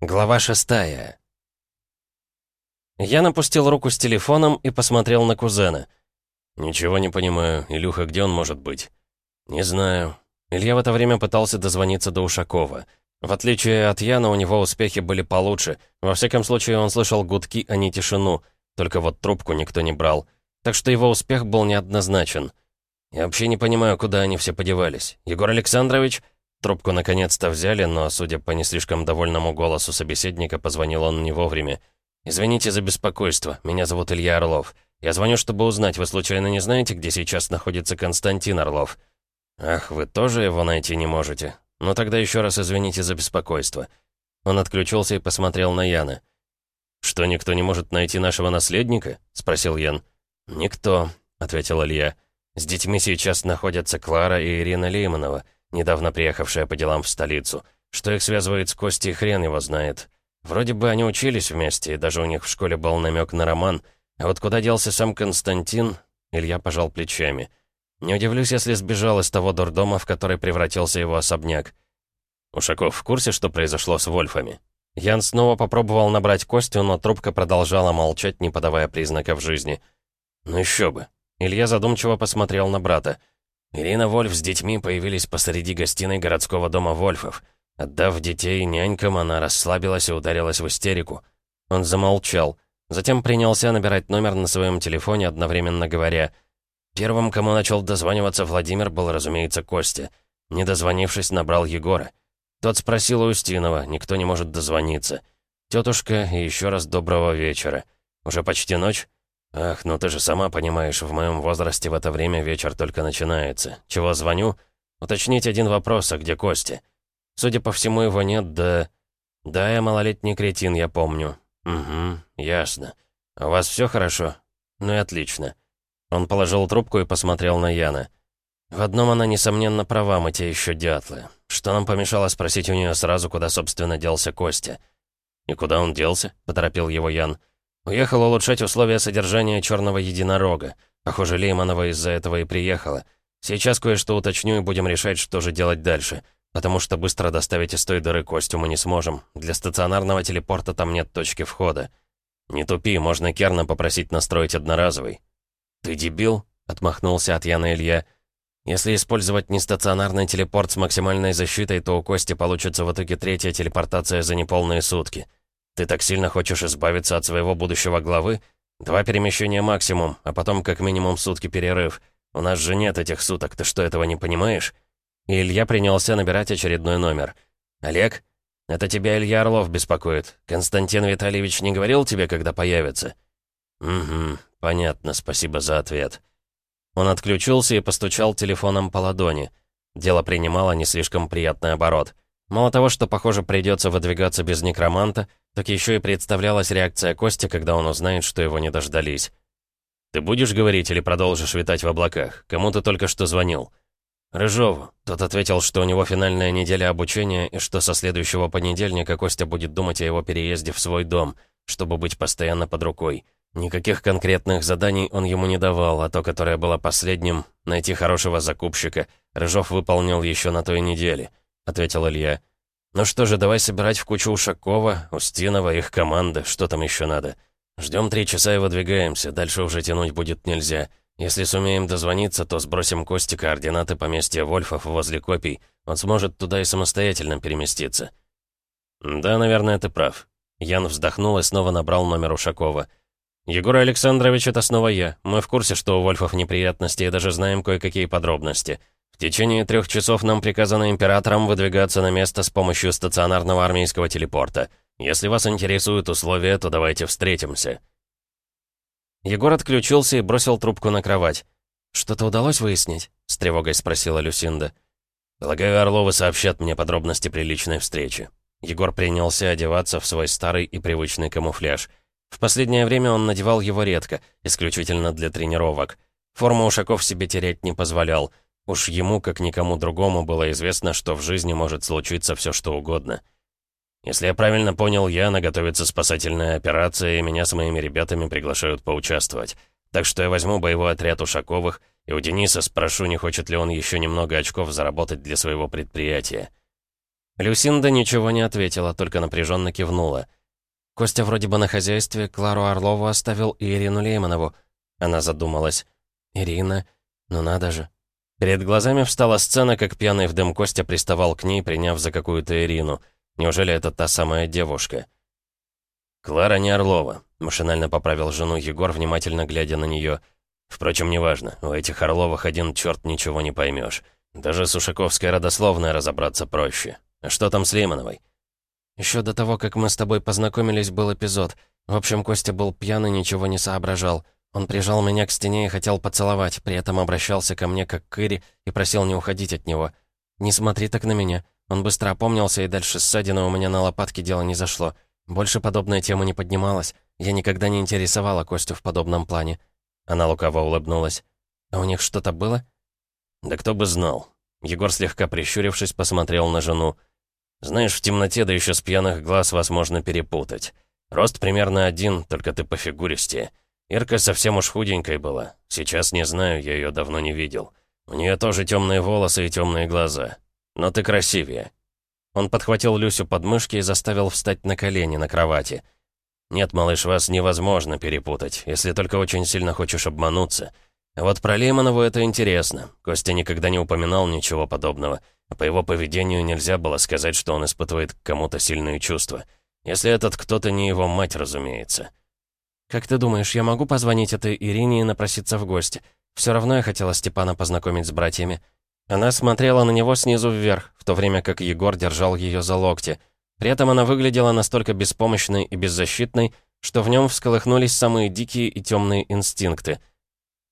Глава шестая. Я напустил руку с телефоном и посмотрел на кузена. «Ничего не понимаю. Илюха, где он может быть?» «Не знаю». Илья в это время пытался дозвониться до Ушакова. В отличие от Яна, у него успехи были получше. Во всяком случае, он слышал гудки, а не тишину. Только вот трубку никто не брал. Так что его успех был неоднозначен. Я вообще не понимаю, куда они все подевались. Егор Александрович Трубку наконец-то взяли, но, судя по не слишком довольному голосу собеседника, позвонил он не вовремя. «Извините за беспокойство. Меня зовут Илья Орлов. Я звоню, чтобы узнать, вы случайно не знаете, где сейчас находится Константин Орлов?» «Ах, вы тоже его найти не можете? Ну тогда еще раз извините за беспокойство». Он отключился и посмотрел на Яна. «Что, никто не может найти нашего наследника?» — спросил Ян. «Никто», — ответил Илья. «С детьми сейчас находятся Клара и Ирина Лейманова» недавно приехавшая по делам в столицу. Что их связывает с Костей, хрен его знает. Вроде бы они учились вместе, и даже у них в школе был намек на роман. А вот куда делся сам Константин, Илья пожал плечами. Не удивлюсь, если сбежал из того дурдома, в который превратился его особняк. Ушаков в курсе, что произошло с Вольфами? Ян снова попробовал набрать Костю, но трубка продолжала молчать, не подавая признаков жизни. Ну еще бы. Илья задумчиво посмотрел на брата. Ирина Вольф с детьми появились посреди гостиной городского дома Вольфов. Отдав детей нянькам, она расслабилась и ударилась в истерику. Он замолчал. Затем принялся набирать номер на своем телефоне, одновременно говоря. Первым, кому начал дозваниваться Владимир, был, разумеется, Костя. Не дозвонившись, набрал Егора. Тот спросил у Устинова, никто не может дозвониться. «Тетушка, еще раз доброго вечера. Уже почти ночь?» «Ах, ну ты же сама понимаешь, в моем возрасте в это время вечер только начинается. Чего звоню? Уточнить один вопрос, а где Костя? Судя по всему, его нет, да... Да, я малолетний кретин, я помню. Угу, ясно. А у вас все хорошо? Ну и отлично». Он положил трубку и посмотрел на Яна. «В одном она, несомненно, права, мы те еще дятлы. Что нам помешало спросить у нее сразу, куда, собственно, делся Костя?» «И куда он делся?» — поторопил его Ян. Уехал улучшать условия содержания черного единорога. Похоже, Лейманова из-за этого и приехала. Сейчас кое-что уточню и будем решать, что же делать дальше. Потому что быстро доставить из той дыры Костю мы не сможем. Для стационарного телепорта там нет точки входа. Не тупи, можно Керна попросить настроить одноразовый. «Ты дебил?» — отмахнулся от Яна Илья. «Если использовать нестационарный телепорт с максимальной защитой, то у Кости получится в итоге третья телепортация за неполные сутки». Ты так сильно хочешь избавиться от своего будущего главы? Два перемещения максимум, а потом как минимум сутки перерыв. У нас же нет этих суток, ты что, этого не понимаешь?» И Илья принялся набирать очередной номер. «Олег? Это тебя Илья Орлов беспокоит. Константин Витальевич не говорил тебе, когда появится?» «Угу, понятно, спасибо за ответ». Он отключился и постучал телефоном по ладони. Дело принимало не слишком приятный оборот. Мало того, что, похоже, придется выдвигаться без некроманта, так еще и представлялась реакция Кости, когда он узнает, что его не дождались. «Ты будешь говорить или продолжишь витать в облаках? Кому ты только что звонил?» «Рыжову». Тот ответил, что у него финальная неделя обучения и что со следующего понедельника Костя будет думать о его переезде в свой дом, чтобы быть постоянно под рукой. Никаких конкретных заданий он ему не давал, а то, которое было последним, найти хорошего закупщика, Рыжов выполнил еще на той неделе, — ответил Илья. Ну что же, давай собирать в кучу Ушакова, Устинова, их команды, что там еще надо. Ждем три часа и выдвигаемся, дальше уже тянуть будет нельзя. Если сумеем дозвониться, то сбросим Кости координаты поместья Вольфов возле копий. Он сможет туда и самостоятельно переместиться. Да, наверное, ты прав. Ян вздохнул и снова набрал номер Ушакова. «Егор Александрович, это снова я. Мы в курсе, что у Вольфов неприятности и даже знаем кое-какие подробности. В течение трех часов нам приказано императором выдвигаться на место с помощью стационарного армейского телепорта. Если вас интересуют условия, то давайте встретимся». Егор отключился и бросил трубку на кровать. «Что-то удалось выяснить?» — с тревогой спросила Люсинда. «Полагаю, Орловы сообщат мне подробности приличной встречи». Егор принялся одеваться в свой старый и привычный камуфляж. В последнее время он надевал его редко, исключительно для тренировок. Форму Ушаков себе терять не позволял — Уж ему, как никому другому, было известно, что в жизни может случиться все что угодно. Если я правильно понял, Яна готовится спасательная операция, и меня с моими ребятами приглашают поучаствовать. Так что я возьму боевой отряд Ушаковых, и у Дениса спрошу, не хочет ли он еще немного очков заработать для своего предприятия. Люсинда ничего не ответила, только напряженно кивнула. Костя вроде бы на хозяйстве Клару Орлову оставил и Ирину Лейманову. Она задумалась. «Ирина? Ну надо же». Перед глазами встала сцена, как пьяный в дым Костя приставал к ней, приняв за какую-то Ирину. Неужели это та самая девушка? «Клара не Орлова», — машинально поправил жену Егор, внимательно глядя на нее. «Впрочем, неважно, у этих Орловых один черт ничего не поймешь. Даже с Ушаковской родословной разобраться проще. А что там с Леймановой?» Еще до того, как мы с тобой познакомились, был эпизод. В общем, Костя был пьяный, ничего не соображал. Он прижал меня к стене и хотел поцеловать, при этом обращался ко мне как к Ире и просил не уходить от него. «Не смотри так на меня». Он быстро опомнился, и дальше ссадина у меня на лопатке дело не зашло. Больше подобная тема не поднималась. Я никогда не интересовала Костю в подобном плане. Она лукаво улыбнулась. «А у них что-то было?» «Да кто бы знал». Егор, слегка прищурившись, посмотрел на жену. «Знаешь, в темноте, да еще с пьяных глаз, вас можно перепутать. Рост примерно один, только ты по фигуристее. Ирка совсем уж худенькой была. Сейчас не знаю, я ее давно не видел. У нее тоже темные волосы и темные глаза. Но ты красивее». Он подхватил Люсю под мышки и заставил встать на колени на кровати. «Нет, малыш, вас невозможно перепутать, если только очень сильно хочешь обмануться. А вот про Лейманову это интересно. Костя никогда не упоминал ничего подобного. А по его поведению нельзя было сказать, что он испытывает к кому-то сильные чувства. Если этот кто-то не его мать, разумеется. «Как ты думаешь, я могу позвонить этой Ирине и напроситься в гости? Все равно я хотела Степана познакомить с братьями». Она смотрела на него снизу вверх, в то время как Егор держал ее за локти. При этом она выглядела настолько беспомощной и беззащитной, что в нем всколыхнулись самые дикие и темные инстинкты.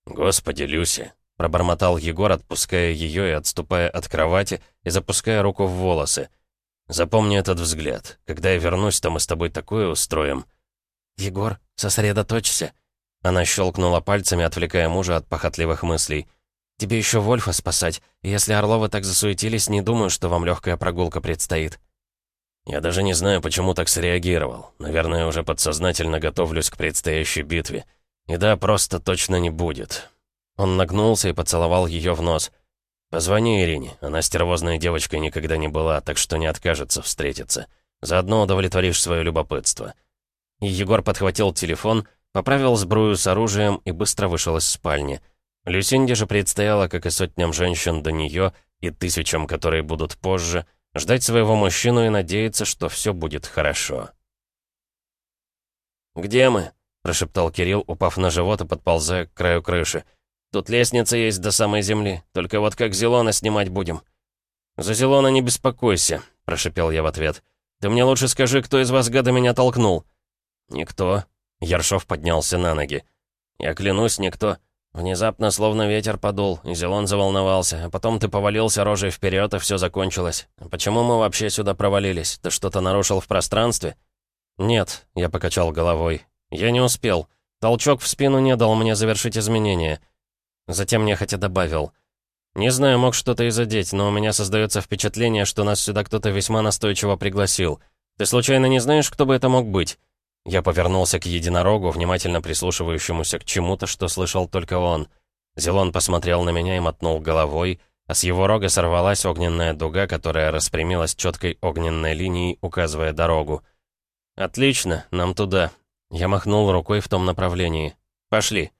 «Господи, Люси!» — пробормотал Егор, отпуская ее и отступая от кровати и запуская руку в волосы. «Запомни этот взгляд. Когда я вернусь, то мы с тобой такое устроим». «Егор, сосредоточься!» Она щелкнула пальцами, отвлекая мужа от похотливых мыслей. Тебе еще Вольфа спасать. Если Орловы так засуетились, не думаю, что вам легкая прогулка предстоит». «Я даже не знаю, почему так среагировал. Наверное, уже подсознательно готовлюсь к предстоящей битве. И да, просто точно не будет». Он нагнулся и поцеловал ее в нос. «Позвони Ирине. Она стервозной девочкой никогда не была, так что не откажется встретиться. Заодно удовлетворишь свое любопытство». Егор подхватил телефон, поправил сбрую с оружием и быстро вышел из спальни. Люсинде же предстояло, как и сотням женщин до нее, и тысячам, которые будут позже, ждать своего мужчину и надеяться, что все будет хорошо. «Где мы?» — прошептал Кирилл, упав на живот и подползая к краю крыши. «Тут лестница есть до самой земли, только вот как Зелона снимать будем?» «За Зелона не беспокойся», — прошепел я в ответ. «Ты мне лучше скажи, кто из вас, гада, меня толкнул?» «Никто». Яршов поднялся на ноги. «Я клянусь, никто. Внезапно, словно ветер подул, и Зелон заволновался, а потом ты повалился рожей вперед, и все закончилось. Почему мы вообще сюда провалились? Ты что-то нарушил в пространстве? Нет, я покачал головой. Я не успел. Толчок в спину не дал мне завершить изменения. Затем нехотя добавил. Не знаю, мог что-то и задеть, но у меня создается впечатление, что нас сюда кто-то весьма настойчиво пригласил. Ты случайно не знаешь, кто бы это мог быть? Я повернулся к единорогу, внимательно прислушивающемуся к чему-то, что слышал только он. Зелон посмотрел на меня и мотнул головой, а с его рога сорвалась огненная дуга, которая распрямилась четкой огненной линией, указывая дорогу. «Отлично, нам туда». Я махнул рукой в том направлении. «Пошли».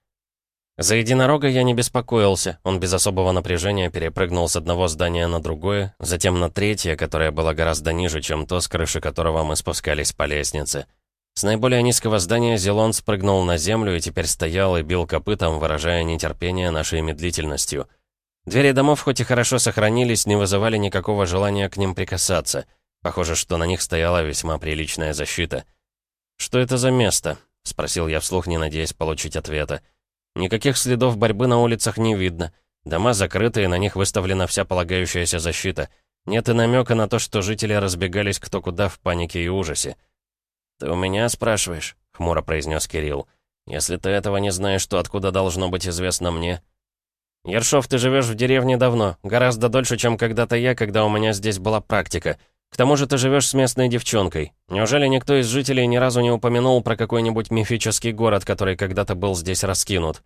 За единорога я не беспокоился. Он без особого напряжения перепрыгнул с одного здания на другое, затем на третье, которое было гораздо ниже, чем то, с крыши которого мы спускались по лестнице. С наиболее низкого здания Зелон спрыгнул на землю и теперь стоял и бил копытом, выражая нетерпение нашей медлительностью. Двери домов хоть и хорошо сохранились, не вызывали никакого желания к ним прикасаться. Похоже, что на них стояла весьма приличная защита. «Что это за место?» — спросил я вслух, не надеясь получить ответа. «Никаких следов борьбы на улицах не видно. Дома закрыты, и на них выставлена вся полагающаяся защита. Нет и намека на то, что жители разбегались кто куда в панике и ужасе. «Ты у меня спрашиваешь?» — хмуро произнес Кирилл. «Если ты этого не знаешь, то откуда должно быть известно мне?» «Ершов, ты живешь в деревне давно, гораздо дольше, чем когда-то я, когда у меня здесь была практика. К тому же ты живешь с местной девчонкой. Неужели никто из жителей ни разу не упомянул про какой-нибудь мифический город, который когда-то был здесь раскинут?»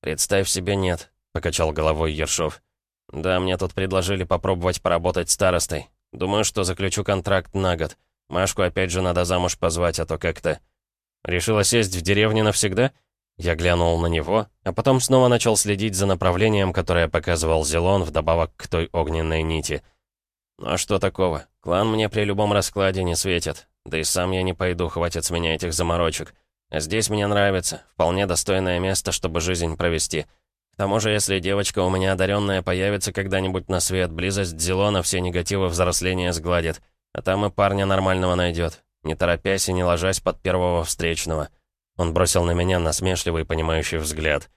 «Представь себе, нет», — покачал головой Ершов. «Да, мне тут предложили попробовать поработать старостой. Думаю, что заключу контракт на год. Машку опять же надо замуж позвать, а то как-то... Решила сесть в деревне навсегда? Я глянул на него, а потом снова начал следить за направлением, которое показывал Зелон, вдобавок к той огненной нити. Ну а что такого? Клан мне при любом раскладе не светит. Да и сам я не пойду, хватит с меня этих заморочек. А здесь мне нравится. Вполне достойное место, чтобы жизнь провести. К тому же, если девочка у меня одаренная появится когда-нибудь на свет, близость Зелона все негативы взросления сгладит. А там и парня нормального найдет, не торопясь и не ложась под первого встречного. Он бросил на меня насмешливый понимающий взгляд.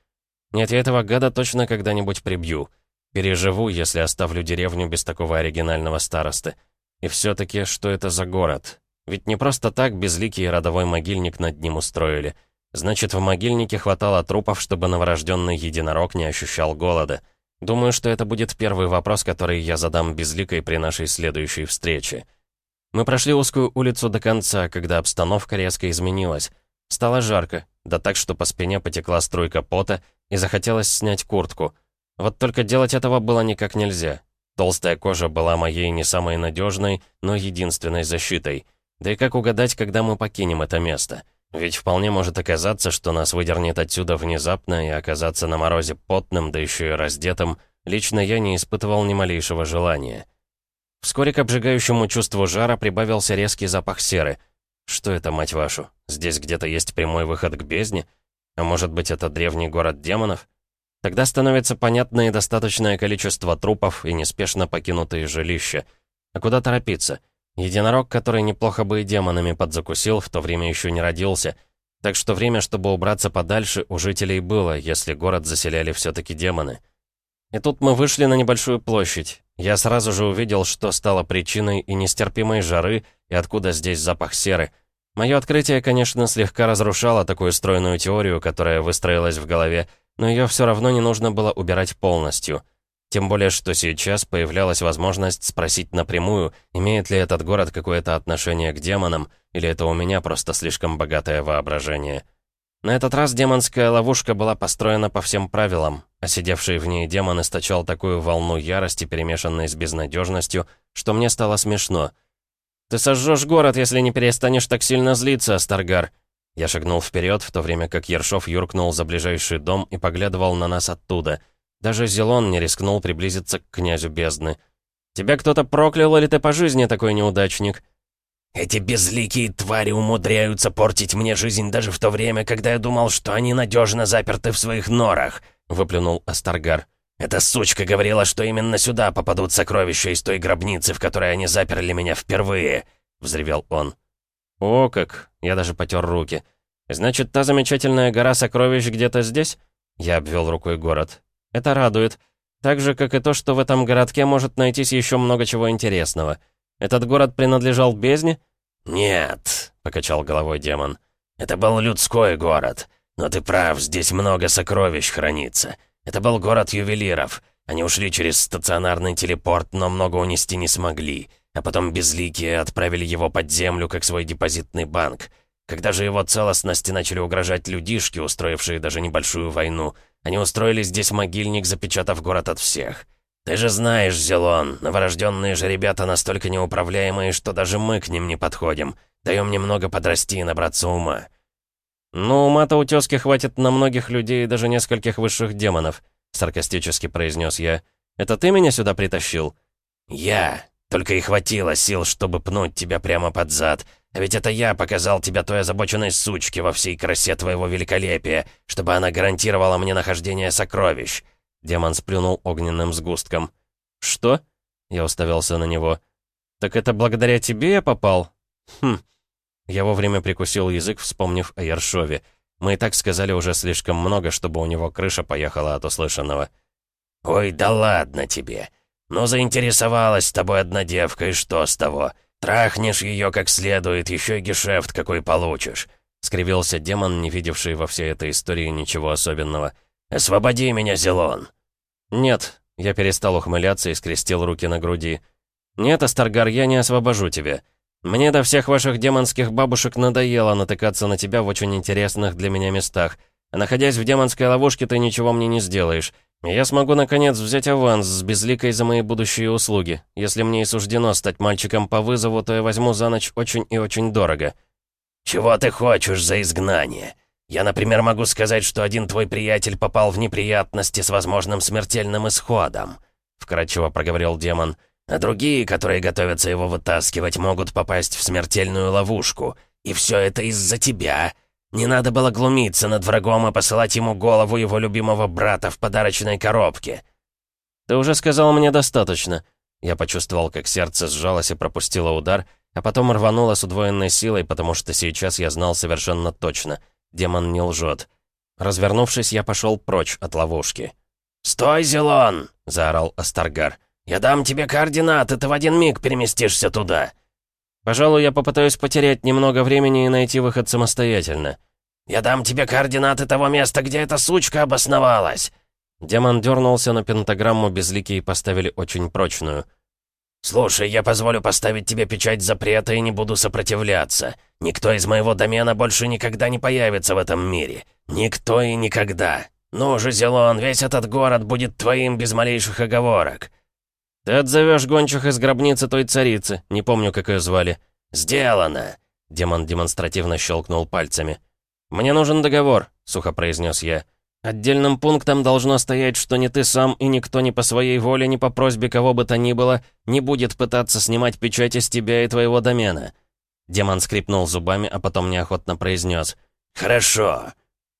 Нет, я этого гада точно когда-нибудь прибью. Переживу, если оставлю деревню без такого оригинального старосты. И все-таки, что это за город? Ведь не просто так безликий родовой могильник над ним устроили. Значит, в могильнике хватало трупов, чтобы новорожденный единорог не ощущал голода. Думаю, что это будет первый вопрос, который я задам безликой при нашей следующей встрече. Мы прошли узкую улицу до конца, когда обстановка резко изменилась. Стало жарко, да так, что по спине потекла струйка пота, и захотелось снять куртку. Вот только делать этого было никак нельзя. Толстая кожа была моей не самой надежной, но единственной защитой. Да и как угадать, когда мы покинем это место? Ведь вполне может оказаться, что нас выдернет отсюда внезапно и оказаться на морозе потным, да еще и раздетым, лично я не испытывал ни малейшего желания. Вскоре к обжигающему чувству жара прибавился резкий запах серы. Что это, мать вашу? Здесь где-то есть прямой выход к бездне? А может быть, это древний город демонов? Тогда становится понятно и достаточное количество трупов и неспешно покинутые жилища. А куда торопиться? Единорог, который неплохо бы и демонами подзакусил, в то время еще не родился. Так что время, чтобы убраться подальше, у жителей было, если город заселяли все-таки демоны. И тут мы вышли на небольшую площадь. Я сразу же увидел, что стало причиной и нестерпимой жары, и откуда здесь запах серы. Мое открытие, конечно, слегка разрушало такую стройную теорию, которая выстроилась в голове, но ее все равно не нужно было убирать полностью. Тем более, что сейчас появлялась возможность спросить напрямую, имеет ли этот город какое-то отношение к демонам, или это у меня просто слишком богатое воображение. На этот раз демонская ловушка была построена по всем правилам, а сидевший в ней демон источал такую волну ярости, перемешанной с безнадежностью, что мне стало смешно. «Ты сожжешь город, если не перестанешь так сильно злиться, Астаргар!» Я шагнул вперед, в то время как Ершов юркнул за ближайший дом и поглядывал на нас оттуда. Даже Зелон не рискнул приблизиться к князю бездны. «Тебя кто-то проклял, или ты по жизни такой неудачник?» «Эти безликие твари умудряются портить мне жизнь даже в то время, когда я думал, что они надежно заперты в своих норах», выплюнул Астаргар. «Эта сучка говорила, что именно сюда попадут сокровища из той гробницы, в которой они заперли меня впервые», — взревел он. «О как!» — я даже потер руки. «Значит, та замечательная гора сокровищ где-то здесь?» Я обвел рукой город. «Это радует. Так же, как и то, что в этом городке может найтись еще много чего интересного. Этот город принадлежал бездне?» «Нет», — покачал головой демон. «Это был людской город. Но ты прав, здесь много сокровищ хранится. Это был город ювелиров. Они ушли через стационарный телепорт, но много унести не смогли. А потом безликие отправили его под землю, как свой депозитный банк. Когда же его целостности начали угрожать людишки, устроившие даже небольшую войну, они устроили здесь могильник, запечатав город от всех. Ты же знаешь, Зелон, новорожденные же ребята настолько неуправляемые, что даже мы к ним не подходим. Даем немного подрасти и набраться ума. «Ну, ума-то у тёзки хватит на многих людей и даже нескольких высших демонов», — саркастически произнес я. «Это ты меня сюда притащил?» «Я. Только и хватило сил, чтобы пнуть тебя прямо под зад. А ведь это я показал тебя той озабоченной сучке во всей красе твоего великолепия, чтобы она гарантировала мне нахождение сокровищ». Демон сплюнул огненным сгустком. «Что?» — я уставился на него. «Так это благодаря тебе я попал?» «Хм, я вовремя прикусил язык, вспомнив о Ершове. Мы и так сказали уже слишком много, чтобы у него крыша поехала от услышанного. «Ой, да ладно тебе. Ну, заинтересовалась тобой одна девка, и что с того? Трахнешь ее как следует, еще и гешефт какой получишь», — скривился демон, не видевший во всей этой истории ничего особенного. «Освободи меня, Зелон!» «Нет», — я перестал ухмыляться и скрестил руки на груди. «Нет, Астаргар, я не освобожу тебя. Мне до всех ваших демонских бабушек надоело натыкаться на тебя в очень интересных для меня местах. Находясь в демонской ловушке, ты ничего мне не сделаешь. Я смогу, наконец, взять аванс с безликой за мои будущие услуги. Если мне и суждено стать мальчиком по вызову, то я возьму за ночь очень и очень дорого». «Чего ты хочешь за изгнание? Я, например, могу сказать, что один твой приятель попал в неприятности с возможным смертельным исходом», — вкратчиво проговорил демон. «А другие, которые готовятся его вытаскивать, могут попасть в смертельную ловушку. И все это из-за тебя. Не надо было глумиться над врагом и посылать ему голову его любимого брата в подарочной коробке. «Ты уже сказал мне достаточно». Я почувствовал, как сердце сжалось и пропустило удар, а потом рвануло с удвоенной силой, потому что сейчас я знал совершенно точно. Демон не лжет. Развернувшись, я пошел прочь от ловушки. «Стой, Зелон!» — заорал Астаргар. «Я дам тебе координаты, ты в один миг переместишься туда!» Пожалуй, я попытаюсь потерять немного времени и найти выход самостоятельно. Я дам тебе координаты того места, где эта сучка обосновалась. Демон дернулся, но пентаграмму безликие поставили очень прочную. «Слушай, я позволю поставить тебе печать запрета и не буду сопротивляться. Никто из моего домена больше никогда не появится в этом мире. Никто и никогда. Ну же, Зелон, весь этот город будет твоим без малейших оговорок. «Ты отзовешь гончих из гробницы той царицы, не помню, как ее звали». «Сделано!» Демон демонстративно щелкнул пальцами. «Мне нужен договор», — сухо произнес я. «Отдельным пунктом должно стоять, что ни ты сам и никто ни по своей воле, ни по просьбе кого бы то ни было не будет пытаться снимать печати с тебя и твоего домена». Демон скрипнул зубами, а потом неохотно произнес. «Хорошо».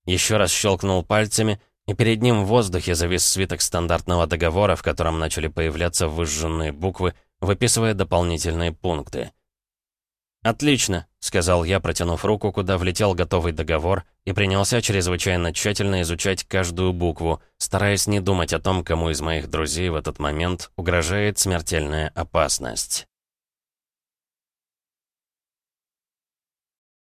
Еще раз щелкнул пальцами, и перед ним в воздухе завис свиток стандартного договора, в котором начали появляться выжженные буквы, выписывая дополнительные пункты. «Отлично», — сказал я, протянув руку, куда влетел готовый договор, и принялся чрезвычайно тщательно изучать каждую букву, стараясь не думать о том, кому из моих друзей в этот момент угрожает смертельная опасность.